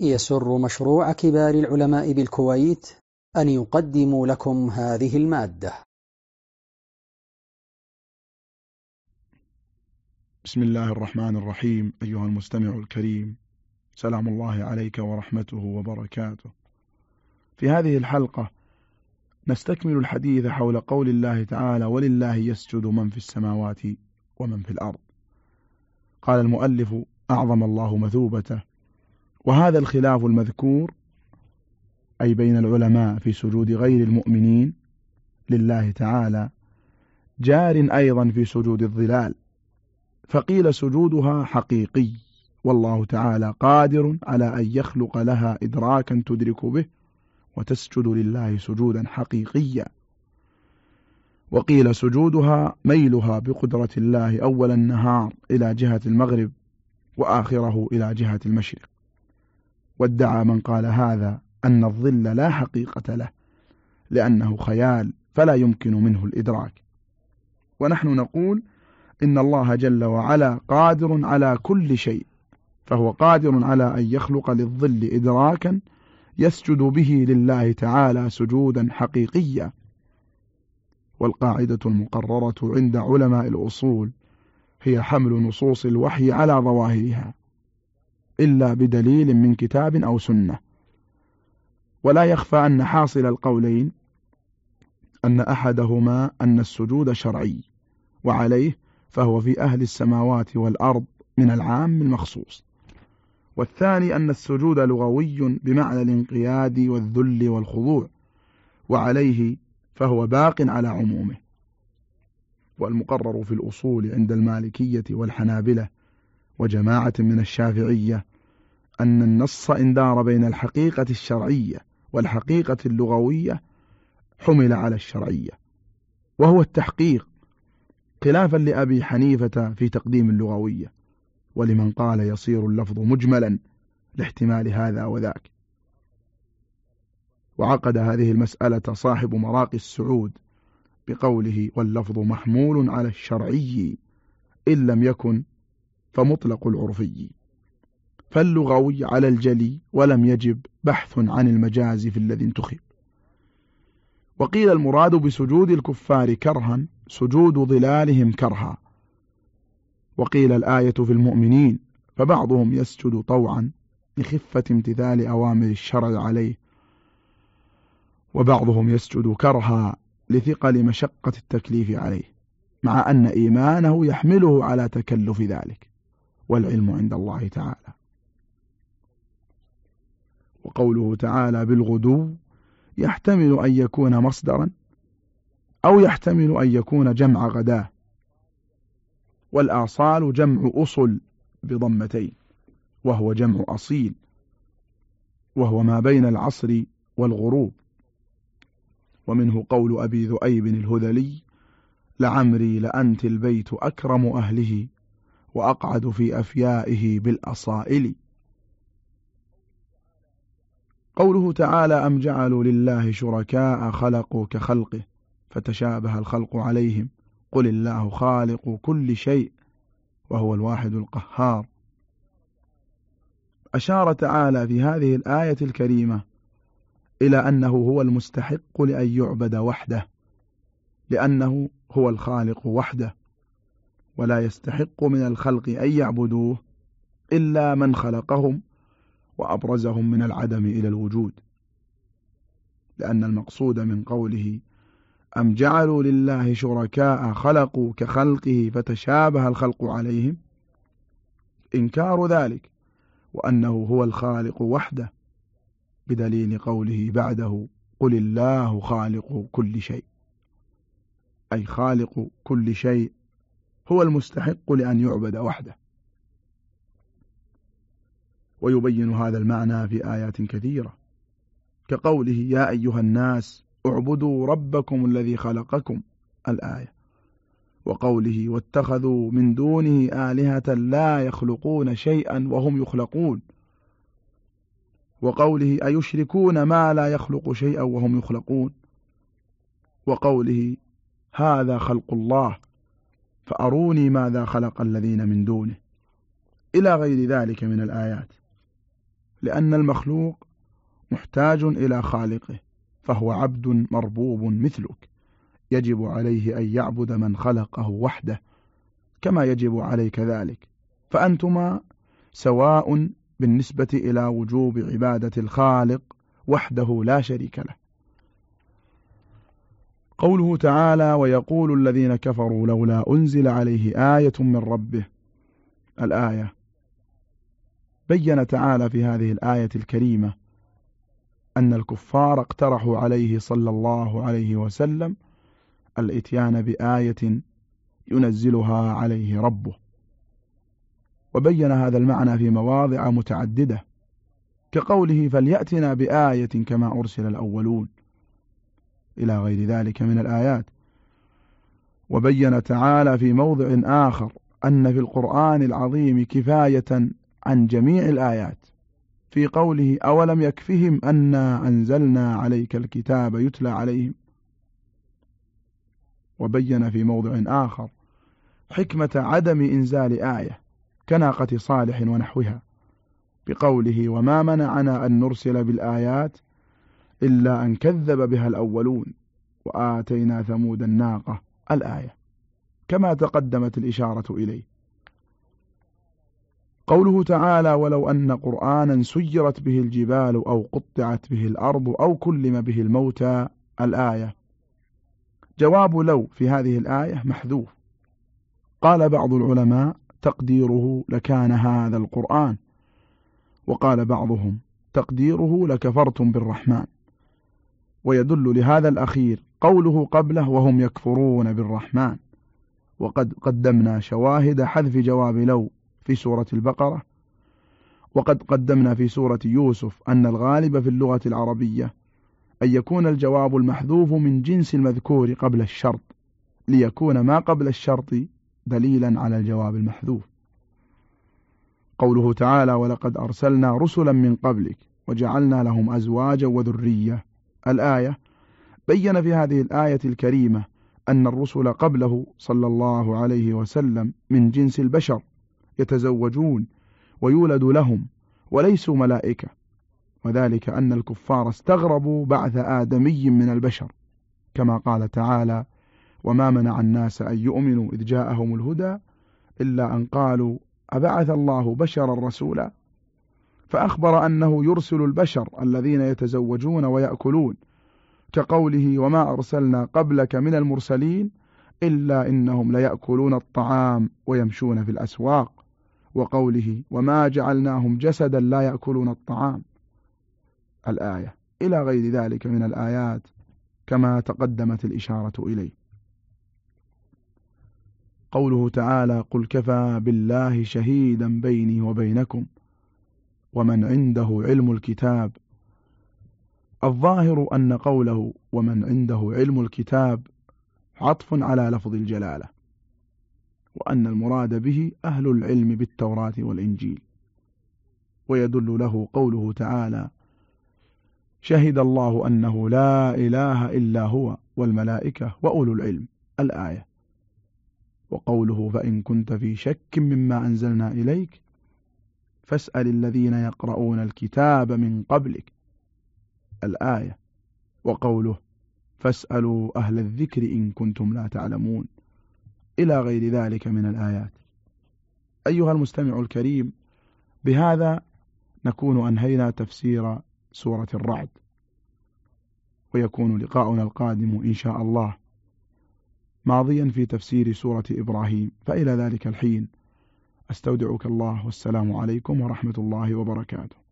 يسر مشروع كبار العلماء بالكويت أن يقدم لكم هذه المادة. بسم الله الرحمن الرحيم. أيها المستمع الكريم سلام الله عليك ورحمته وبركاته. في هذه الحلقة نستكمل الحديث حول قول الله تعالى ولله يسجد من في السماوات ومن في الأرض قال المؤلف أعظم الله مثوبته وهذا الخلاف المذكور أي بين العلماء في سجود غير المؤمنين لله تعالى جار أيضا في سجود الظلال فقيل سجودها حقيقي والله تعالى قادر على أن يخلق لها إدراكا تدرك به وتسجد لله سجودا حقيقيا. وقيل سجودها ميلها بقدرة الله أول النهار إلى جهة المغرب وآخره إلى جهة المشرق. وادعى من قال هذا أن الظل لا حقيقة له لأنه خيال فلا يمكن منه الإدراك. ونحن نقول إن الله جل وعلا قادر على كل شيء فهو قادر على أن يخلق للظل إدراكا يسجد به لله تعالى سجودا حقيقيا والقاعدة المقررة عند علماء الأصول هي حمل نصوص الوحي على ظواهرها. إلا بدليل من كتاب أو سنة. ولا يخفى أن حاصل القولين أن أحدهما أن السجود شرعي وعليه فهو في أهل السماوات والأرض من العام المخصوص. والثاني أن السجود لغوي بمعنى الانقياد والذل والخضوع وعليه فهو باق على عمومه. والمقرر في الأصول عند المالكية والحنابلة وجماعة من الشافعية أن النص إن دار بين الحقيقة الشرعية والحقيقة اللغوية حمل على الشرعية وهو التحقيق خلافا لأبي حنيفة في تقديم اللغوية ولمن قال يصير اللفظ مجملا لاحتمال هذا وذاك. وعقد هذه المسألة صاحب مراقي السعود بقوله واللفظ محمول على الشرعي إن لم يكن فمطلق العرفي. فاللغوي على الجلي ولم يجب بحث عن المجاز في الذي انتخب. وقيل المراد بسجود الكفار كرها سجود ظلالهم كرها. وقيل الآية في المؤمنين فبعضهم يسجد طوعا لخفة امتثال أوامر الشرع عليه. وبعضهم يسجد كرها لثقل مشقة التكليف عليه مع أن إيمانه يحمله على تكلف ذلك. والعلم عند الله تعالى. وقوله تعالى بالغدو يحتمل أن يكون مصدرا أو يحتمل أن يكون جمع غداة والآصال جمع أصل بضمتين وهو جمع أصيل وهو ما بين العصر والغروب. ومنه قول أبي ذؤيب الهذلي لعمري لأنت البيت أكرم أهله وأقعد في أفيائه بالأصائل. قوله تعالى أم جعلوا لله شركاء خلقوا كخلقه فتشابه الخلق عليهم. قل الله خالق كل شيء وهو الواحد القهار. أشار تعالى في هذه الآية الكريمة إلى أنه هو المستحق لأن يعبد وحده لأنه هو الخالق وحده. ولا يستحق من الخلق أن يعبدوه إلا من خلقهم وأبرزهم من العدم إلى الوجود. لأن المقصود من قوله أم جعلوا لله شركاء خلقوا كخلقه فتشابه الخلق عليهم؟ إنكار ذلك وأنه هو الخالق وحده بدليل قوله بعده قل الله خالق كل شيء أي خالق كل شيء هو المستحق لأن يعبد وحده. ويبين هذا المعنى في آيات كثيرة كقوله يا أيها الناس اعبدوا ربكم الذي خلقكم الآية. وقوله واتخذوا من دونه آلهة لا يخلقون شيئا وهم يخلقون. وقوله أيشركون ما لا يخلق شيئا وهم يخلقون. وقوله هذا خلق الله فأروني ماذا خلق الذين من دونه. إلى غير ذلك من الآيات. لأن المخلوق محتاج إلى خالقه فهو عبد مربوب مثلك. يجب عليه أن يعبد من خلقه وحده كما يجب عليك ذلك. فأنتما سواء بالنسبة إلى وجوب عبادة الخالق وحده لا شريك له. قوله تعالى ويقول الذين كفروا لولا أنزل عليه آية من ربه. الآية بين تعالى في هذه الآية الكريمة أن الكفار اقترحوا عليه صلى الله عليه وسلم الإتيان بآية ينزلها عليه ربه. وبين هذا المعنى في مواضع متعددة كقوله فليأتنا بآية كما أرسل الأولون. إلى غير ذلك من الآيات. وبين تعالى في موضع آخر أن في القرآن العظيم كفاية عن جميع الآيات في قوله أولم يكفهم أنا أنزلنا عليك الكتاب يتلى عليهم. وبين في موضع آخر حكمة عدم إنزال آية كناقة صالح ونحوها بقوله وما منعنا أن نرسل بالآيات إلا أن كذب بها الأولون وآتينا ثمود الناقة الآية كما تقدمت الإشارة إليه. قوله تعالى ولو أن قرآنا سيرت به الجبال أو قطعت به الأرض أو كلم به الموتى الآية. جواب لو في هذه الآية محذوف. قال بعض العلماء تقديره لكان هذا القرآن. وقال بعضهم تقديره لكفرتم بالرحمن. ويدل لهذا الأخير قوله قبله وهم يكفرون بالرحمن. وقد قدمنا شواهد حذف جواب لو في سورة البقرة. وقد قدمنا في سورة يوسف أن الغالب في اللغة العربية أن يكون الجواب المحذوف من جنس المذكور قبل الشرط ليكون ما قبل الشرط دليلا على الجواب المحذوف. قوله تعالى ولقد أرسلنا رسلا من قبلك وجعلنا لهم أزواجا وذرية الآية. بين في هذه الآية الكريمة أن الرسل قبله صلى الله عليه وسلم من جنس البشر يتزوجون ويولد لهم وليسوا ملائكة وذلك أن الكفار استغربوا بعث آدمي من البشر كما قال تعالى وما منع الناس أن يؤمنوا إذ جاءهم الهدى إلا أن قالوا أبعث الله بشرا رسولا؟ فأخبر أنه يرسل البشر الذين يتزوجون ويأكلون كقوله وما أرسلنا قبلك من المرسلين إلا إنهم ليأكلون الطعام ويمشون في الأسواق وقوله وما جعلناهم جسدا لا يأكلون الطعام. الآية. إلى غير ذلك من الآيات كما تقدمت الإشارة إليه. قوله تعالى قل كفى بالله شهيدا بيني وبينكم. ومن عنده علم الكتاب. الظاهر أن قوله ومن عنده علم الكتاب عطف على لفظ الجلالة وأن المراد به أهل العلم بالتوراة والإنجيل. ويدل له قوله تعالى شهد الله أنه لا إله إلا هو والملائكة وأولو العلم. الآية. وقوله فإن كنت في شك مما أنزلنا إليك فاسأل الذين يقرؤون الكتاب من قبلك. الآية. وقوله فاسألوا أهل الذكر إن كنتم لا تعلمون. إلى غير ذلك من الآيات. أيها المستمع الكريم بهذا نكون أنهينا تفسير سورة الرعد. ويكون لقاؤنا القادم إن شاء الله ماضيا في تفسير سورة إبراهيم. فإلى ذلك الحين. أستودعك الله والسلام عليكم ورحمة الله وبركاته.